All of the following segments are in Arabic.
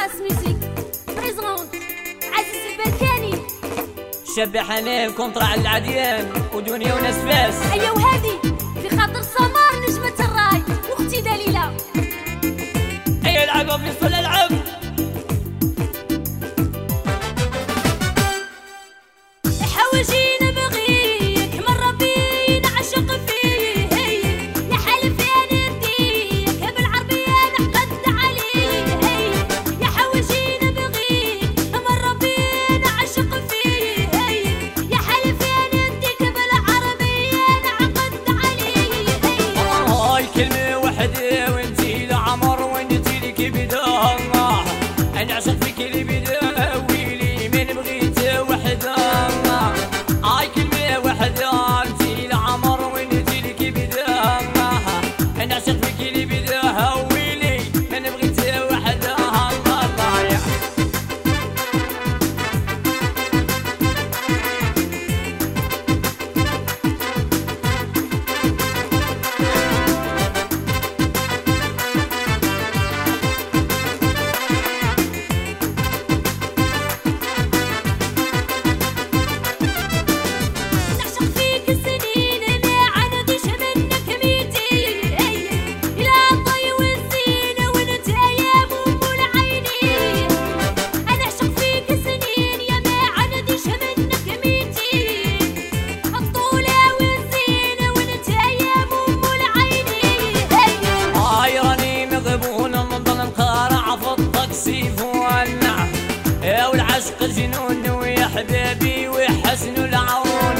كلاس ميوزيك بريزونت عزيز البركاني. شبح حنين كونترا على العديان ودنيا وناس فاس. ايا وهادي. عشق جنون ويا حبيبي وحسن العون.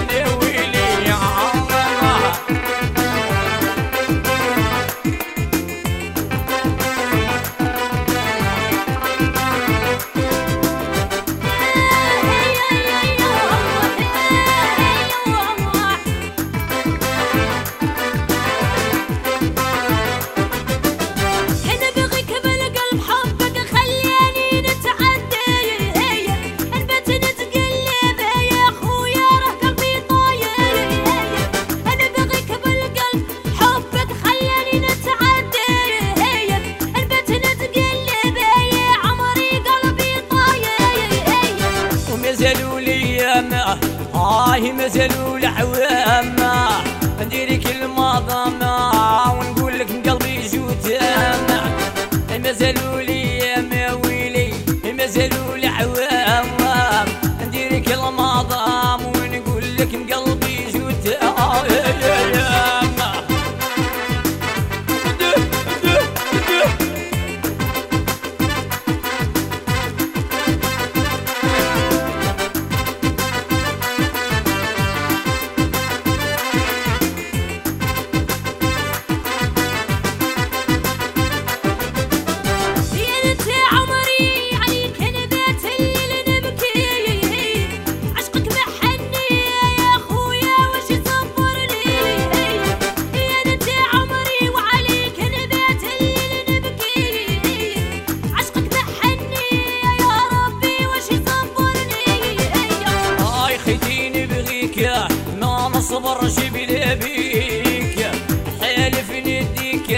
مازالوا العوام. نديري كل ما صبر شبل بيك حلف نديك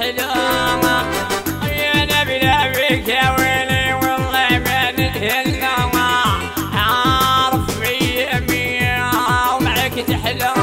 الحلوة يا نبي نبيك يا ويلي والله ما نهلنا عارف مية مية ومعك تحلوة